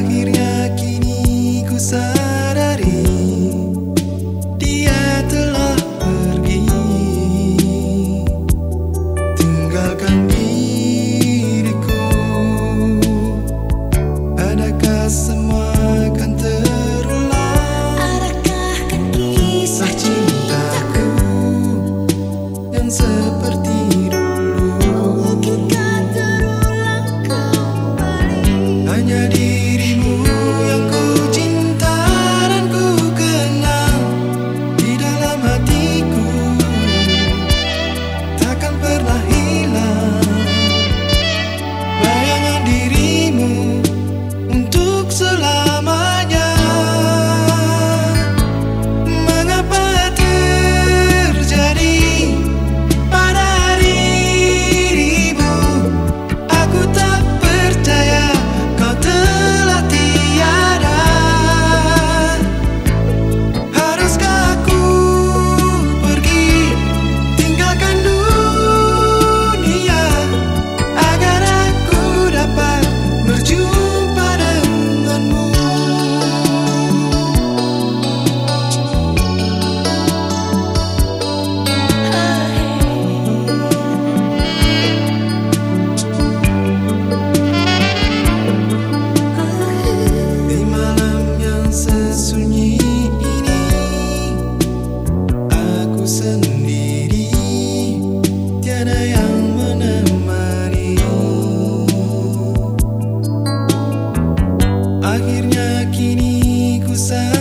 Akhirnya sun